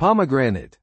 Pomegranate.